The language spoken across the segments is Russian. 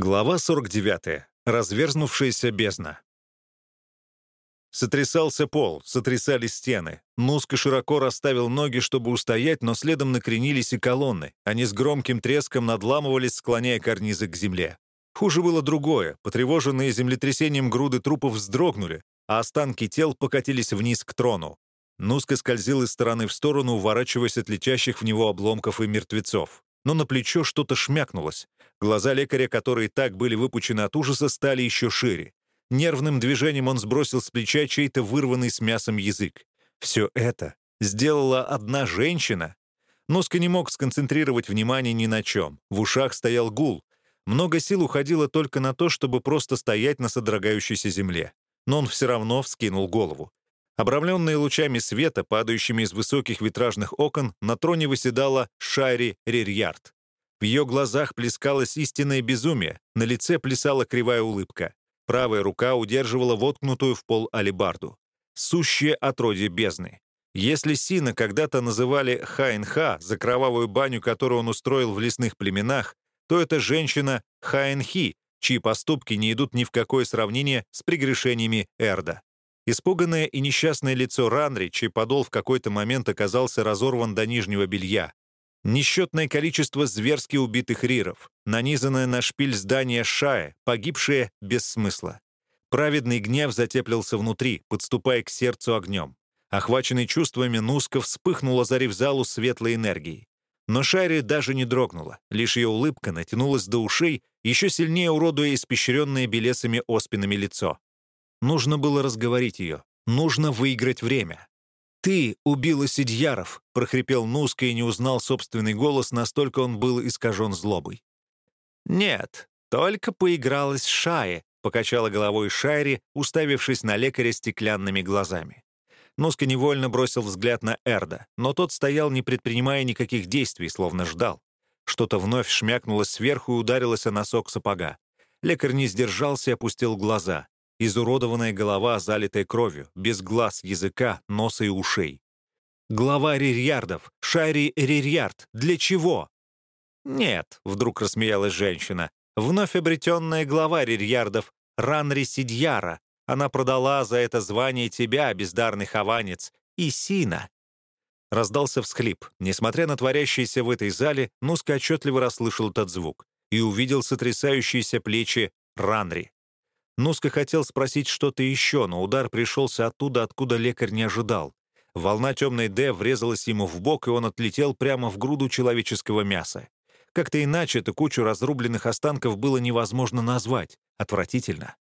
Глава 49. Разверзнувшаяся бездна. Сотрясался пол, сотрясались стены. Нуска широко расставил ноги, чтобы устоять, но следом накренились и колонны. Они с громким треском надламывались, склоняя карнизы к земле. Хуже было другое. Потревоженные землетрясением груды трупов вздрогнули, а останки тел покатились вниз к трону. Нуска скользил из стороны в сторону, уворачиваясь от летящих в него обломков и мертвецов. Но на плечо что-то шмякнулось. Глаза лекаря, которые так были выпучены от ужаса, стали еще шире. Нервным движением он сбросил с плеча чей-то вырванный с мясом язык. Все это сделала одна женщина. Носка не мог сконцентрировать внимание ни на чем. В ушах стоял гул. Много сил уходило только на то, чтобы просто стоять на содрогающейся земле. Но он все равно вскинул голову. Обрамленная лучами света, падающими из высоких витражных окон, на троне выседала Шайри Рирьярд. В ее глазах плескалось истинное безумие, на лице плясала кривая улыбка. Правая рука удерживала воткнутую в пол алебарду. Сущее отродье бездны. Если Сина когда-то называли Хаинха за кровавую баню, которую он устроил в лесных племенах, то это женщина Хаинхи, чьи поступки не идут ни в какое сравнение с прегрешениями Эрда. Испуганное и несчастное лицо Ранри, чей подол в какой-то момент оказался разорван до нижнего белья, Несчетное количество зверски убитых риров, нанизанное на шпиль здания Шая, погибшее без смысла. Праведный гнев затеплился внутри, подступая к сердцу огнем. Охваченный чувствами, Нуска вспыхнула, озарив залу светлой энергией. Но Шайри даже не дрогнула, лишь ее улыбка натянулась до ушей, еще сильнее уродуя испещренное белесами оспинами лицо. Нужно было разговорить ее, нужно выиграть время. «Ты убила Сидьяров!» — прохрипел Нуска и не узнал собственный голос, настолько он был искажен злобой. «Нет, только поигралась с Шае», — покачала головой Шайри, уставившись на лекаря стеклянными глазами. Нуска невольно бросил взгляд на Эрда, но тот стоял, не предпринимая никаких действий, словно ждал. Что-то вновь шмякнулось сверху и ударилось о носок сапога. Лекарь не сдержался и опустил глаза. Изуродованная голова, залитая кровью, без глаз, языка, носа и ушей. «Глава Рирьярдов! Шайри Рирьярд! Для чего?» «Нет», — вдруг рассмеялась женщина, «вновь обретенная глава Рирьярдов, Ранри Сидьяра. Она продала за это звание тебя, бездарный хованец, и Сина». Раздался всхлип. Несмотря на творящееся в этой зале, Нуска отчетливо расслышал этот звук и увидел сотрясающиеся плечи Ранри. Нуска хотел спросить что-то еще, но удар пришелся оттуда, откуда лекарь не ожидал. Волна темной «Д» врезалась ему в бок, и он отлетел прямо в груду человеческого мяса. Как-то иначе эту кучу разрубленных останков было невозможно назвать. Отвратительно.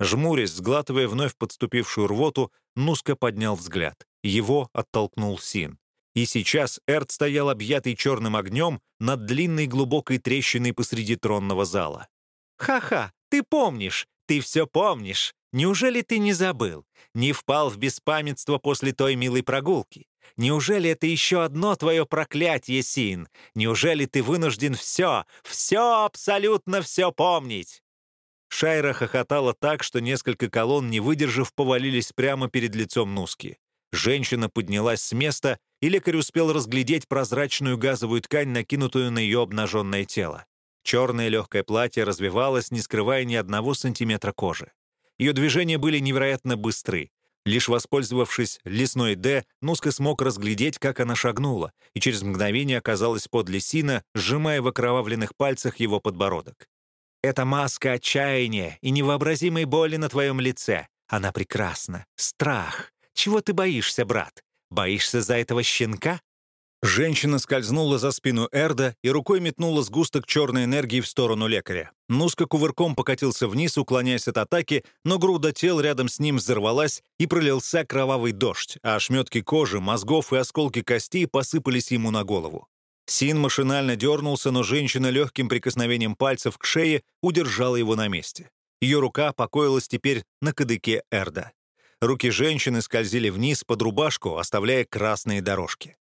Жмурясь, сглатывая вновь подступившую рвоту, Нуска поднял взгляд. Его оттолкнул Син. И сейчас Эрт стоял объятый черным огнем над длинной глубокой трещиной посреди тронного зала. «Ха-ха, ты помнишь! Ты все помнишь. Неужели ты не забыл? Не впал в беспамятство после той милой прогулки? Неужели это еще одно твое проклятие, Син? Неужели ты вынужден все, все, абсолютно все помнить?» Шайра хохотала так, что несколько колонн, не выдержав, повалились прямо перед лицом Нуски. Женщина поднялась с места, и лекарь успел разглядеть прозрачную газовую ткань, накинутую на ее обнаженное тело. Черное легкое платье развивалось, не скрывая ни одного сантиметра кожи. Ее движения были невероятно быстры. Лишь воспользовавшись лесной «Д», Нуска смог разглядеть, как она шагнула, и через мгновение оказалась подле Сина, сжимая в окровавленных пальцах его подбородок. «Это маска отчаяния и невообразимой боли на твоем лице. Она прекрасна. Страх. Чего ты боишься, брат? Боишься за этого щенка? Женщина скользнула за спину Эрда и рукой метнула сгусток черной энергии в сторону лекаря. Нуска кувырком покатился вниз, уклоняясь от атаки, но груда тел рядом с ним взорвалась и пролился кровавый дождь, а ошметки кожи, мозгов и осколки костей посыпались ему на голову. Син машинально дернулся, но женщина легким прикосновением пальцев к шее удержала его на месте. Ее рука покоилась теперь на кадыке Эрда. Руки женщины скользили вниз под рубашку, оставляя красные дорожки.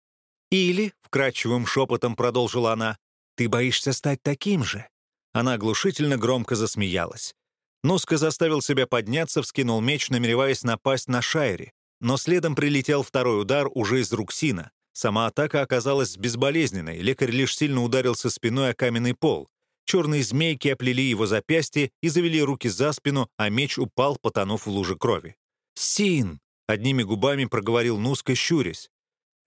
«Или», — вкрадчивым шепотом продолжила она, «ты боишься стать таким же?» Она оглушительно громко засмеялась. Нуска заставил себя подняться, вскинул меч, намереваясь напасть на Шайри. Но следом прилетел второй удар уже из рук Сина. Сама атака оказалась безболезненной, лекарь лишь сильно ударился спиной о каменный пол. Черные змейки оплели его запястье и завели руки за спину, а меч упал, потонув в луже крови. «Син!» — одними губами проговорил Нуска, щурясь.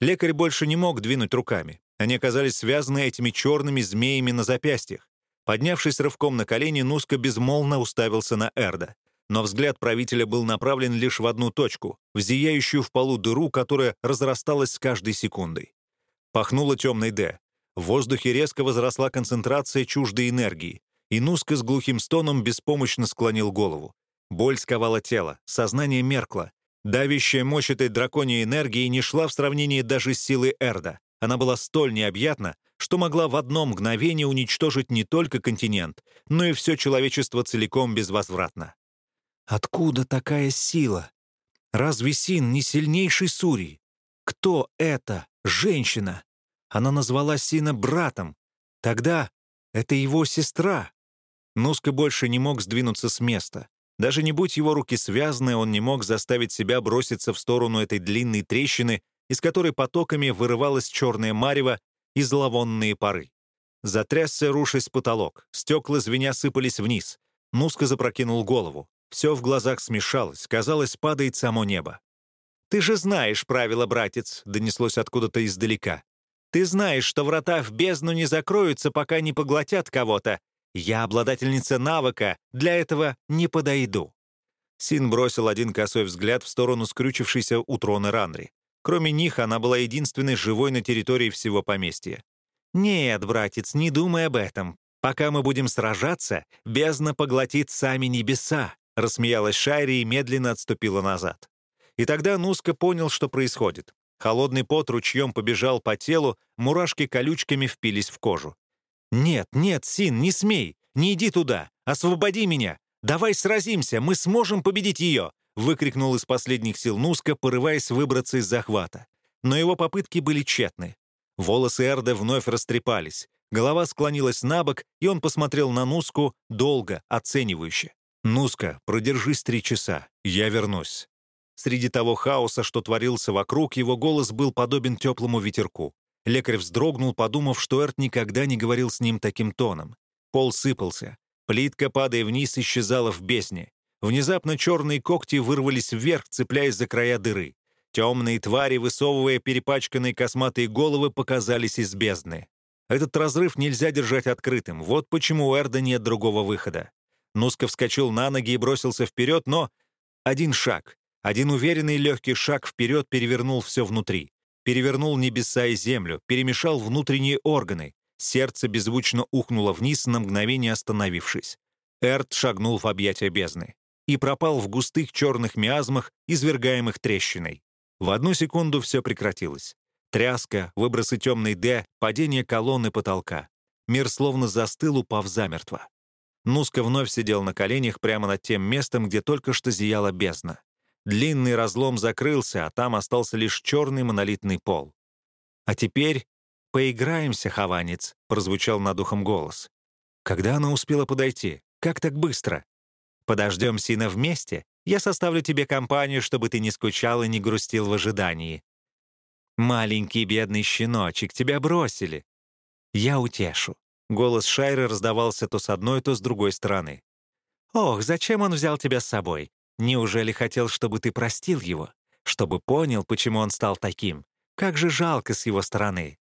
Лекарь больше не мог двинуть руками. Они оказались связаны этими черными змеями на запястьях. Поднявшись рывком на колени, Нуска безмолвно уставился на Эрда. Но взгляд правителя был направлен лишь в одну точку, в зияющую в полу дыру, которая разрасталась с каждой секундой. Пахнуло темной «Д». В воздухе резко возросла концентрация чуждой энергии, и Нуска с глухим стоном беспомощно склонил голову. Боль сковала тело, сознание меркло. Давящая мощь этой драконьей энергии не шла в сравнении даже с силой Эрда. Она была столь необъятна, что могла в одно мгновение уничтожить не только континент, но и все человечество целиком безвозвратно. Откуда такая сила? Разве Син не сильнейший Сурий? Кто это? Женщина. Она назвала Сина братом. Тогда это его сестра. Нуска больше не мог сдвинуться с места. Даже не будь его руки связаны, он не мог заставить себя броситься в сторону этой длинной трещины, из которой потоками вырывалась черная марево и зловонные пары. Затрясся, рушась потолок. Стекла звеня сыпались вниз. Нуска запрокинул голову. Все в глазах смешалось, казалось, падает само небо. «Ты же знаешь правила, братец», — донеслось откуда-то издалека. Ты знаешь, что врата в бездну не закроются, пока не поглотят кого-то. Я обладательница навыка, для этого не подойду». Син бросил один косой взгляд в сторону скрючившейся у трона Ранри. Кроме них, она была единственной живой на территории всего поместья. «Нет, братец, не думай об этом. Пока мы будем сражаться, бездна поглотит сами небеса», рассмеялась Шайри и медленно отступила назад. И тогда Нуска понял, что происходит. Холодный пот ручьем побежал по телу, мурашки колючками впились в кожу. «Нет, нет, Син, не смей! Не иди туда! Освободи меня! Давай сразимся! Мы сможем победить ее!» выкрикнул из последних сил Нуска, порываясь выбраться из захвата. Но его попытки были тщетны. Волосы Эрда вновь растрепались. Голова склонилась на бок, и он посмотрел на Нуску долго, оценивающе. «Нуска, продержись три часа. Я вернусь». Среди того хаоса, что творился вокруг, его голос был подобен теплому ветерку. Лекарь вздрогнул, подумав, что Эрт никогда не говорил с ним таким тоном. Пол сыпался. Плитка, падая вниз, исчезала в бездне. Внезапно черные когти вырвались вверх, цепляясь за края дыры. Темные твари, высовывая перепачканные косматые головы, показались из бездны. Этот разрыв нельзя держать открытым. Вот почему у Эрда нет другого выхода. Нуска вскочил на ноги и бросился вперед, но... Один шаг. Один уверенный легкий шаг вперед перевернул все внутри. Перевернул небеса и землю, перемешал внутренние органы. Сердце беззвучно ухнуло вниз, на мгновение остановившись. Эрт шагнул в объятия бездны и пропал в густых черных миазмах, извергаемых трещиной. В одну секунду все прекратилось. Тряска, выбросы темной «Д», падение колонны потолка. Мир словно застыл, упав замертво. Нуска вновь сидел на коленях прямо над тем местом, где только что зияла бездна. Длинный разлом закрылся, а там остался лишь черный монолитный пол. «А теперь поиграемся, хованец», — прозвучал над ухом голос. Когда она успела подойти? Как так быстро? Подождем Сина вместе. Я составлю тебе компанию, чтобы ты не скучал и не грустил в ожидании. Маленький бедный щеночек, тебя бросили. Я утешу. Голос Шайры раздавался то с одной, то с другой стороны. «Ох, зачем он взял тебя с собой? Неужели хотел, чтобы ты простил его? Чтобы понял, почему он стал таким? Как же жалко с его стороны.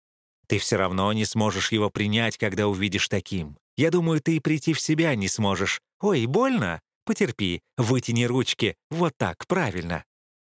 Ты все равно не сможешь его принять, когда увидишь таким. Я думаю, ты и прийти в себя не сможешь. Ой, больно? Потерпи, вытяни ручки. Вот так, правильно.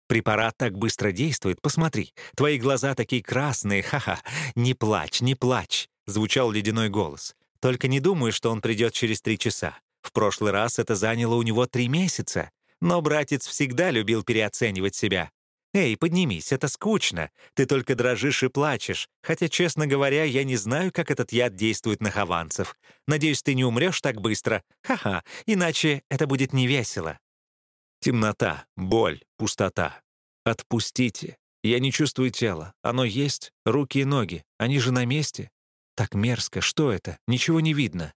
Препарат так быстро действует, посмотри. Твои глаза такие красные, ха-ха. Не плачь, не плачь, звучал ледяной голос. Только не думаю, что он придет через три часа. В прошлый раз это заняло у него три месяца. Но братец всегда любил переоценивать себя. «Эй, поднимись, это скучно. Ты только дрожишь и плачешь. Хотя, честно говоря, я не знаю, как этот яд действует на хованцев. Надеюсь, ты не умрешь так быстро. Ха-ха, иначе это будет невесело». Темнота, боль, пустота. Отпустите. Я не чувствую тела. Оно есть, руки и ноги. Они же на месте. Так мерзко. Что это? Ничего не видно.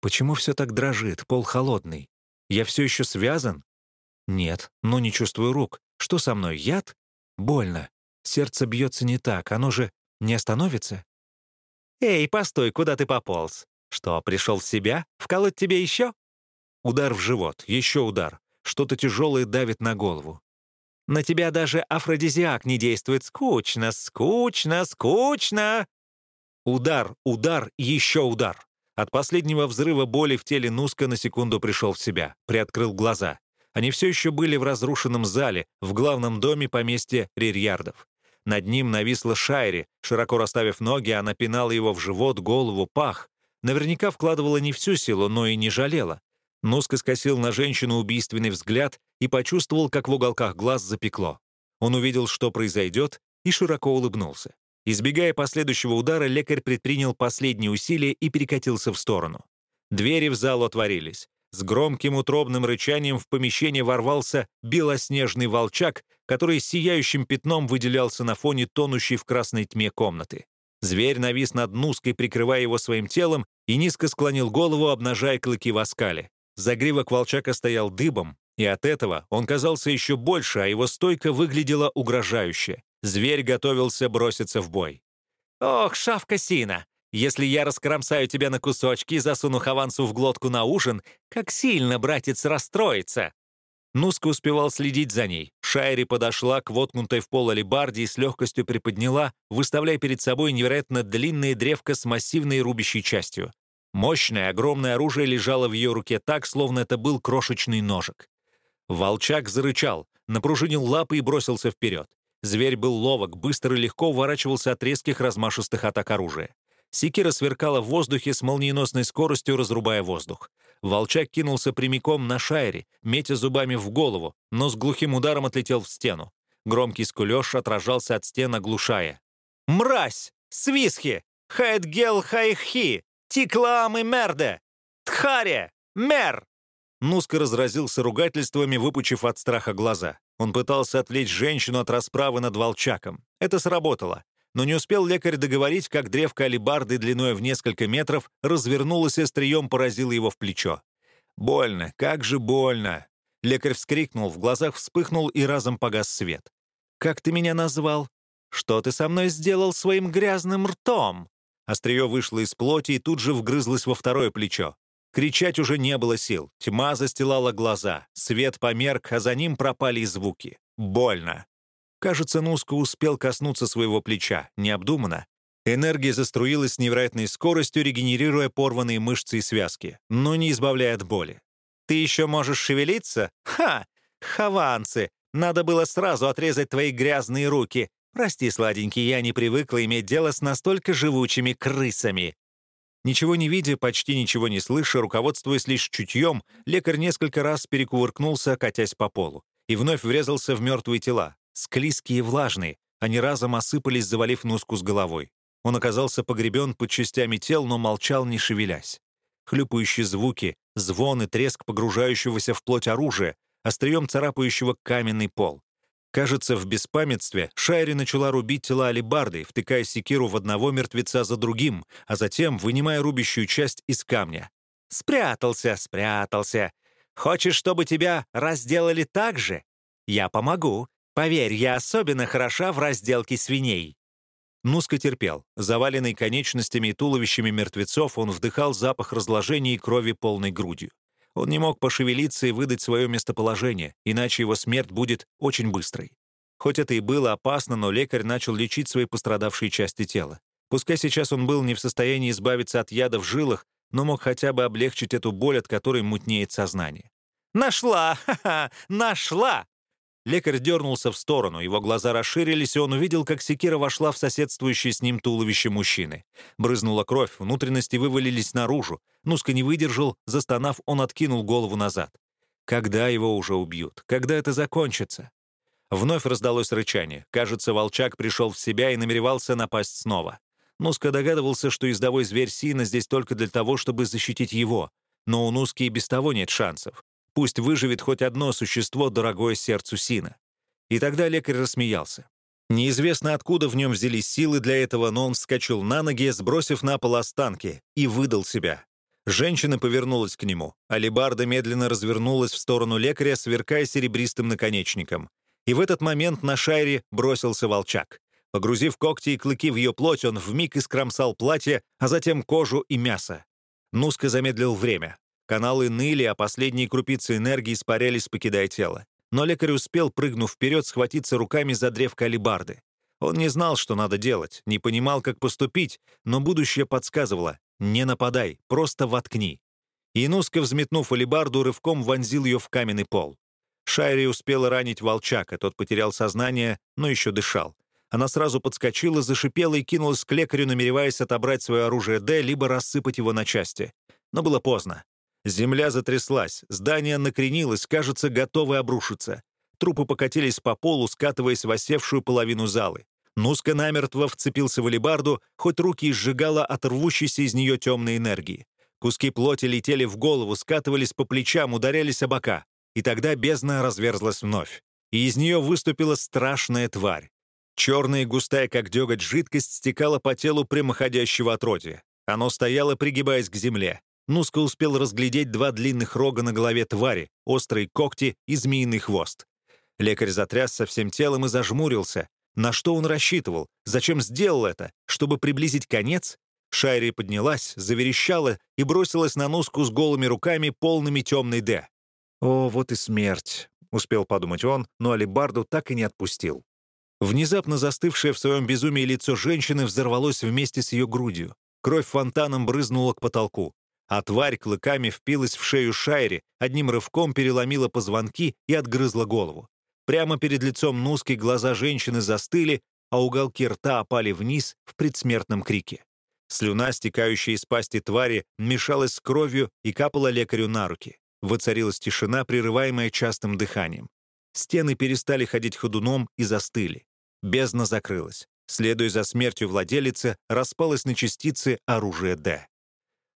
Почему все так дрожит, пол холодный? Я все еще связан? Нет, но не чувствую рук. Что со мной, яд? Больно. Сердце бьется не так, оно же не остановится? «Эй, постой, куда ты пополз? «Что, пришел в себя? Вколоть тебе еще?» Удар в живот, еще удар. Что-то тяжелое давит на голову. «На тебя даже афродизиак не действует. Скучно, скучно, скучно!» Удар, удар, еще удар. От последнего взрыва боли в теле Нуска на секунду пришел в себя, приоткрыл глаза. Они все еще были в разрушенном зале, в главном доме поместья Рирьярдов. Над ним нависла Шайри, широко расставив ноги, она пинала его в живот, голову, пах. Наверняка вкладывала не всю силу, но и не жалела. Нуска скосил на женщину убийственный взгляд и почувствовал, как в уголках глаз запекло. Он увидел, что произойдет, и широко улыбнулся. Избегая последующего удара, лекарь предпринял последние усилия и перекатился в сторону. Двери в зал отворились. С громким утробным рычанием в помещение ворвался белоснежный волчак, который сияющим пятном выделялся на фоне тонущей в красной тьме комнаты. Зверь навис над Нуской, прикрывая его своим телом, и низко склонил голову, обнажая клыки в оскале. Загривок волчака стоял дыбом, и от этого он казался еще больше, а его стойка выглядела угрожающе. Зверь готовился броситься в бой. «Ох, шавка Сина! Если я раскромсаю тебя на кусочки и засуну Хавансу в глотку на ужин, как сильно братец расстроится!» Нуска успевал следить за ней. Шайри подошла к воткнутой в пол алебарде и с легкостью приподняла, выставляя перед собой невероятно длинное древко с массивной рубящей частью. Мощное, огромное оружие лежало в ее руке так, словно это был крошечный ножик. Волчак зарычал, напружинил лапы и бросился вперед. Зверь был ловок, быстро и легко уворачивался от резких размашистых атак оружия. Секира сверкала в воздухе с молниеносной скоростью, разрубая воздух. Волчак кинулся прямиком на Шайре, метя зубами в голову, но с глухим ударом отлетел в стену. Громкий скулёж отражался от стен, оглушая. «Мразь! Свисхи! Хайдгел хайхи! Тиклам и мерде! Тхаре! Мер!» Нуска разразился ругательствами, выпучив от страха глаза. Он пытался отвлечь женщину от расправы над волчаком. Это сработало. Но не успел лекарь договорить, как древко алибарды длиной в несколько метров развернулось и острием поразило его в плечо. «Больно, как же больно!» Лекарь вскрикнул, в глазах вспыхнул и разом погас свет. «Как ты меня назвал? Что ты со мной сделал своим грязным ртом?» Острие вышло из плоти и тут же вгрызлось во второе плечо. Кричать уже не было сил. Тьма застилала глаза. Свет померк, а за ним пропали и звуки. Больно. Кажется, Нуско успел коснуться своего плеча, необдуманно. Энергия заструилась с невероятной скоростью, регенерируя порванные мышцы и связки, но не избавляя от боли. «Ты еще можешь шевелиться? Ха! Хаванцы! Надо было сразу отрезать твои грязные руки. Прости, сладенький, я не привыкла иметь дело с настолько живучими крысами». Ничего не видя, почти ничего не слыша, руководствуясь лишь чутьем, лекарь несколько раз перекувыркнулся, катясь по полу, и вновь врезался в мертвые тела, Склизкие и влажные, они разом осыпались, завалив Нуску с головой. Он оказался погребен под частями тел, но молчал, не шевелясь. Хлюпающие звуки, звон и треск погружающегося в плоть оружия, острием царапающего каменный пол. Кажется, в беспамятстве Шайри начала рубить тела алибардой, втыкая секиру в одного мертвеца за другим, а затем вынимая рубящую часть из камня. «Спрятался, спрятался. Хочешь, чтобы тебя разделали так же? Я помогу. Поверь, я особенно хороша в разделке свиней». Нуска терпел. Заваленный конечностями и туловищами мертвецов, он вдыхал запах разложения и крови полной грудью. Он не мог пошевелиться и выдать свое местоположение, иначе его смерть будет очень быстрой. Хоть это и было опасно, но лекарь начал лечить свои пострадавшие части тела. Пускай сейчас он был не в состоянии избавиться от яда в жилах, но мог хотя бы облегчить эту боль, от которой мутнеет сознание. «Нашла! Ха-ха! Нашла!» Лекарь дернулся в сторону, его глаза расширились, и он увидел, как секира вошла в соседствующее с ним туловище мужчины. Брызнула кровь, внутренности вывалились наружу. Нуска не выдержал, застонав, он откинул голову назад. Когда его уже убьют? Когда это закончится? Вновь раздалось рычание. Кажется, волчак пришел в себя и намеревался напасть снова. Нуска догадывался, что издовой зверь Сина здесь только для того, чтобы защитить его. Но у Нуски и без того нет шансов. Пусть выживет хоть одно существо, дорогое сердцу Сина. И тогда лекарь рассмеялся. Неизвестно, откуда в нем взялись силы для этого, но он вскочил на ноги, сбросив на пол останки, и выдал себя. Женщина повернулась к нему. Алибарда медленно развернулась в сторону лекаря, сверкая серебристым наконечником. И в этот момент на шайре бросился волчак. Погрузив когти и клыки в ее плоть, он вмиг искромсал платье, а затем кожу и мясо. Нуска замедлил время. Каналы ныли, а последние крупицы энергии испарялись, покидая тело. Но лекарь успел, прыгнув вперед, схватиться руками за древко алибарды. Он не знал, что надо делать, не понимал, как поступить, но будущее подсказывало «не нападай, просто воткни». И Нуска, взметнув алибарду, рывком вонзил ее в каменный пол. Шайри успела ранить волчака, тот потерял сознание, но еще дышал. Она сразу подскочила, зашипела и кинулась к лекарю, намереваясь отобрать свое оружие Д, либо рассыпать его на части. Но было поздно. Земля затряслась, здание накренилось, кажется, готовое обрушиться. Трупы покатились по полу, скатываясь в осевшую половину залы. Нуска намертво вцепился в алебарду, хоть руки сжигала от рвущейся из нее темной энергии. Куски плоти летели в голову, скатывались по плечам, ударялись о бока. И тогда бездна разверзлась вновь. И из нее выступила страшная тварь. Черная и густая, как деготь, жидкость стекала по телу прямоходящего отродья. Оно стояло, пригибаясь к земле. Нуска успел разглядеть два длинных рога на голове твари, острые когти и змеиный хвост. Лекарь затрясся всем телом и зажмурился. На что он рассчитывал? Зачем сделал это? Чтобы приблизить конец? Шайри поднялась, заверещала и бросилась на Нуску с голыми руками, полными темной «Д». «О, вот и смерть», — успел подумать он, но Алибарду так и не отпустил. Внезапно застывшее в своем безумии лицо женщины взорвалось вместе с ее грудью. Кровь фонтаном брызнула к потолку. А тварь клыками впилась в шею Шайри, одним рывком переломила позвонки и отгрызла голову. Прямо перед лицом Нуски глаза женщины застыли, а уголки рта опали вниз в предсмертном крике. Слюна, стекающая из пасти твари, мешалась с кровью и капала лекарю на руки. Воцарилась тишина, прерываемая частым дыханием. Стены перестали ходить ходуном и застыли. Бездна закрылась. Следуя за смертью владелицы, распалось на частицы оружие «Д».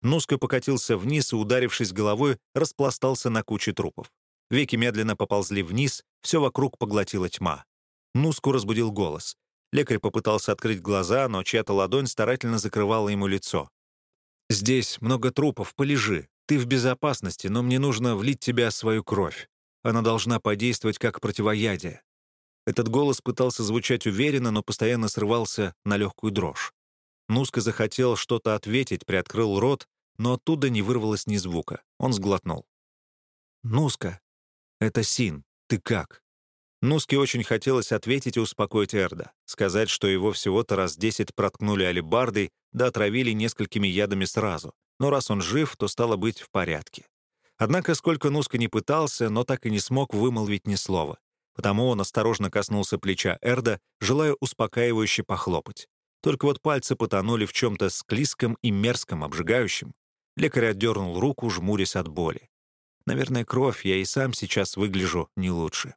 Нуска покатился вниз и, ударившись головой, распластался на куче трупов. Веки медленно поползли вниз, все вокруг поглотила тьма. Нуску разбудил голос. Лекарь попытался открыть глаза, но чья-то ладонь старательно закрывала ему лицо. «Здесь много трупов, полежи. Ты в безопасности, но мне нужно влить тебя свою кровь. Она должна подействовать как противоядие». Этот голос пытался звучать уверенно, но постоянно срывался на легкую дрожь. Нуска захотел что-то ответить, приоткрыл рот, но оттуда не вырвалось ни звука. Он сглотнул. «Нуска, «Это Син. Ты как?» Нуске очень хотелось ответить и успокоить Эрда, сказать, что его всего-то раз десять проткнули алебардой, да отравили несколькими ядами сразу. Но раз он жив, то стало быть в порядке. Однако, сколько Нуска не пытался, но так и не смог вымолвить ни слова. Потому он осторожно коснулся плеча Эрда, желая успокаивающе похлопать. Только вот пальцы потонули в чем-то склизком и мерзком, обжигающем. Лекарь отдернул руку, жмурясь от боли. Наверное, кровь, я и сам сейчас выгляжу не лучше.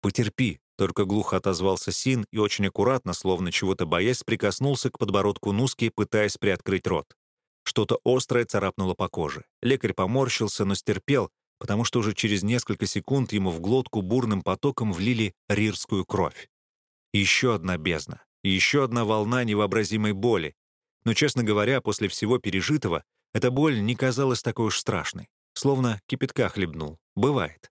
«Потерпи», — только глухо отозвался Син и очень аккуратно, словно чего-то боясь, прикоснулся к подбородку Нуски, пытаясь приоткрыть рот. Что-то острое царапнуло по коже. Лекарь поморщился, но стерпел, потому что уже через несколько секунд ему в глотку бурным потоком влили рирскую кровь. Еще одна бездна, и еще одна волна невообразимой боли. Но, честно говоря, после всего пережитого, эта боль не казалась такой уж страшной словно кипятка хлебнул. Бывает.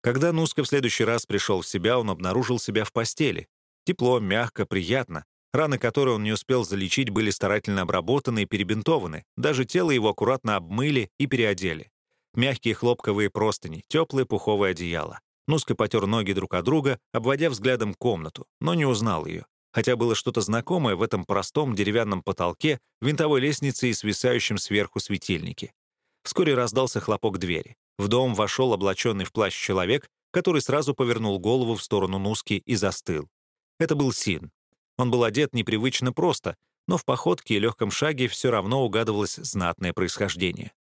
Когда Нуска в следующий раз пришел в себя, он обнаружил себя в постели. Тепло, мягко, приятно. Раны, которые он не успел залечить, были старательно обработаны и перебинтованы. Даже тело его аккуратно обмыли и переодели. Мягкие хлопковые простыни, теплое пуховое одеяло. Нуска потер ноги друг от друга, обводя взглядом комнату, но не узнал ее. Хотя было что-то знакомое в этом простом деревянном потолке, винтовой лестнице и свисающем сверху светильнике. Вскоре раздался хлопок двери. В дом вошел облаченный в плащ человек, который сразу повернул голову в сторону Нуски и застыл. Это был Син. Он был одет непривычно просто, но в походке и легком шаге все равно угадывалось знатное происхождение.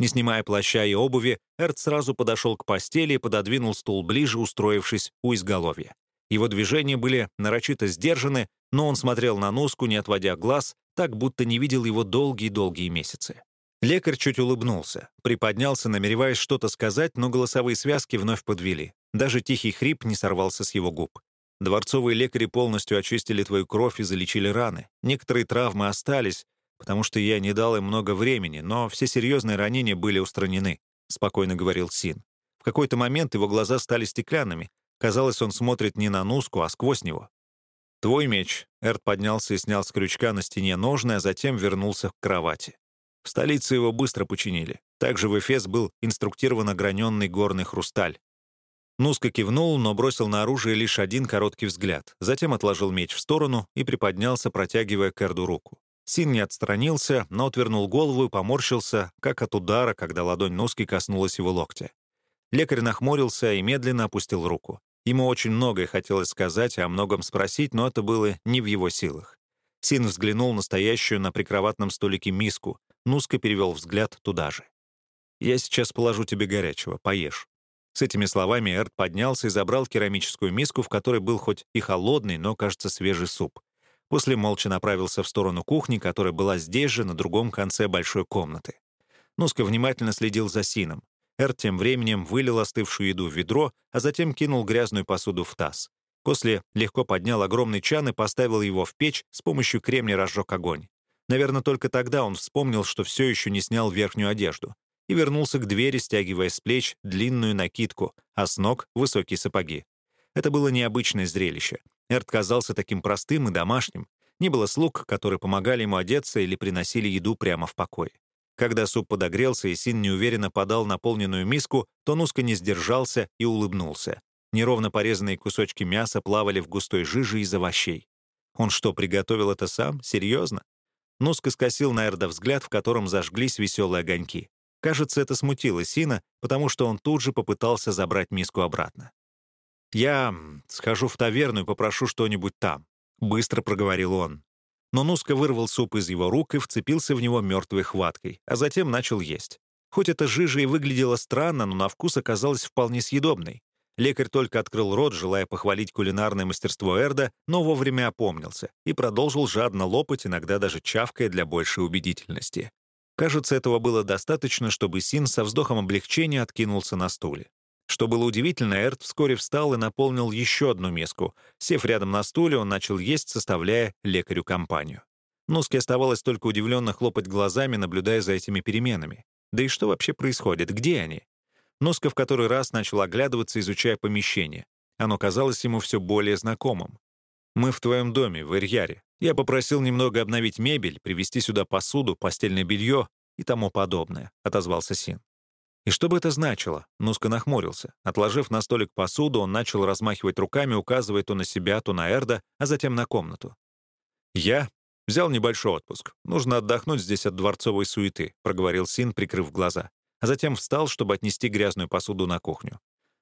Не снимая плаща и обуви, Эрт сразу подошел к постели и пододвинул стул ближе, устроившись у изголовья. Его движения были нарочито сдержаны, но он смотрел на Нуску, не отводя глаз, так будто не видел его долгие-долгие месяцы. Лекарь чуть улыбнулся, приподнялся, намереваясь что-то сказать, но голосовые связки вновь подвели. Даже тихий хрип не сорвался с его губ. Дворцовые лекари полностью очистили твою кровь и залечили раны. Некоторые травмы остались, потому что я не дал им много времени, но все серьезные ранения были устранены», — спокойно говорил Син. В какой-то момент его глаза стали стеклянными. Казалось, он смотрит не на Нуску, а сквозь него. «Твой меч». Эрт поднялся и снял с крючка на стене ножны, а затем вернулся к кровати. В столице его быстро починили. Также в Эфес был инструктирован ограненный горный хрусталь. Нуска кивнул, но бросил на оружие лишь один короткий взгляд, затем отложил меч в сторону и приподнялся, протягивая Керду руку. Син не отстранился, но отвернул голову и поморщился, как от удара, когда ладонь Нуски коснулась его локтя. Лекарь нахмурился и медленно опустил руку. Ему очень многое хотелось сказать и о многом спросить, но это было не в его силах. Син взглянул на стоящую на прикроватном столике миску. Нуска перевел взгляд туда же. «Я сейчас положу тебе горячего, поешь». С этими словами Эрт поднялся и забрал керамическую миску, в которой был хоть и холодный, но, кажется, свежий суп. После молча направился в сторону кухни, которая была здесь же, на другом конце большой комнаты. Нуска внимательно следил за Сином. Эрт тем временем вылил остывшую еду в ведро, а затем кинул грязную посуду в таз. После легко поднял огромный чан и поставил его в печь, с помощью кремня разжег огонь. Наверное, только тогда он вспомнил, что все еще не снял верхнюю одежду и вернулся к двери, стягивая с плеч длинную накидку, а с ног — высокие сапоги. Это было необычное зрелище. Эрт казался таким простым и домашним. Не было слуг, которые помогали ему одеться или приносили еду прямо в покой. Когда суп подогрелся и Син неуверенно подал наполненную миску, то Нуска не сдержался и улыбнулся. Неровно порезанные кусочки мяса плавали в густой жиже из овощей. Он что, приготовил это сам? Серьезно? Нуска скосил на Эрда взгляд, в котором зажглись веселые огоньки. Кажется, это смутило Сина, потому что он тут же попытался забрать миску обратно. «Я схожу в таверну и попрошу что-нибудь там», — быстро проговорил он. Но Нуска вырвал суп из его рук и вцепился в него мертвой хваткой, а затем начал есть. Хоть эта жижа и выглядела странно, но на вкус оказалась вполне съедобной. Лекарь только открыл рот, желая похвалить кулинарное мастерство Эрда, но вовремя опомнился и продолжил жадно лопать, иногда даже чавкая для большей убедительности. Кажется, этого было достаточно, чтобы Син со вздохом облегчения откинулся на стуле. Что было удивительно, Эрт вскоре встал и наполнил еще одну миску. Сев рядом на стуле, он начал есть, составляя лекарю компанию. Нуске оставалось только удивленно хлопать глазами, наблюдая за этими переменами. Да и что вообще происходит? Где они? Носка в который раз начал оглядываться, изучая помещение. Оно казалось ему все более знакомым. «Мы в твоем доме, в Ирьяре. Я попросил немного обновить мебель, привезти сюда посуду, постельное белье и тому подобное», — отозвался Син. И что бы это значило? Нуска нахмурился. Отложив на столик посуду, он начал размахивать руками, указывая то на себя, то на Эрда, а затем на комнату. «Я взял небольшой отпуск. Нужно отдохнуть здесь от дворцовой суеты», — проговорил Син, прикрыв глаза. А затем встал, чтобы отнести грязную посуду на кухню.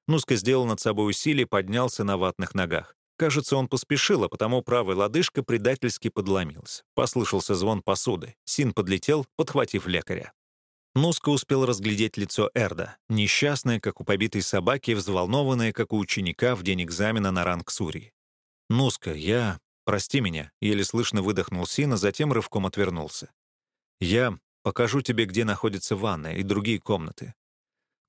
Нуска сделал над собой усилие, поднялся на ватных ногах. Кажется, он поспешил, а потому правая лодыжка предательски подломилась. Послышался звон посуды. Син подлетел, подхватив лекаря. Нуска успел разглядеть лицо Эрда, несчастное, как у побитой собаки, взволнованное, как у ученика в день экзамена на ранг Сурии. «Нуска, я... Прости меня», — еле слышно выдохнул Син, а затем рывком отвернулся. «Я покажу тебе, где находится ванная и другие комнаты».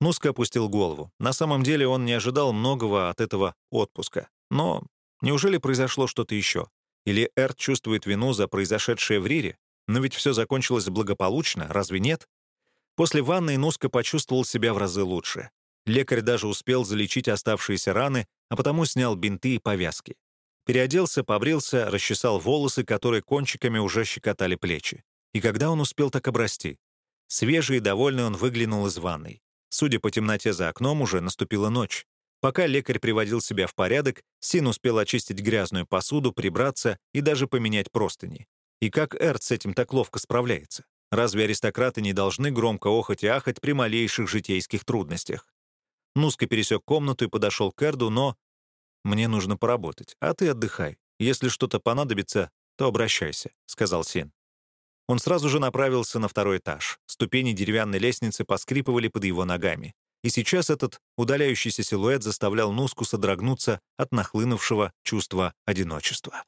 Нуска опустил голову. На самом деле он не ожидал многого от этого отпуска. Но Неужели произошло что-то еще? Или Эрт чувствует вину за произошедшее в Рире? Но ведь все закончилось благополучно, разве нет? После ванны Нуска почувствовал себя в разы лучше. Лекарь даже успел залечить оставшиеся раны, а потому снял бинты и повязки. Переоделся, побрился, расчесал волосы, которые кончиками уже щекотали плечи. И когда он успел так обрасти? Свежий и довольный он выглянул из ванной. Судя по темноте за окном, уже наступила ночь. Пока лекарь приводил себя в порядок, Син успел очистить грязную посуду, прибраться и даже поменять простыни. И как Эрт с этим так ловко справляется? Разве аристократы не должны громко охать и ахать при малейших житейских трудностях? Нуска пересек комнату и подошел к Эрду, но... «Мне нужно поработать, а ты отдыхай. Если что-то понадобится, то обращайся», — сказал Син. Он сразу же направился на второй этаж. Ступени деревянной лестницы поскрипывали под его ногами и сейчас этот удаляющийся силуэт заставлял Нуску содрогнуться от нахлынувшего чувства одиночества.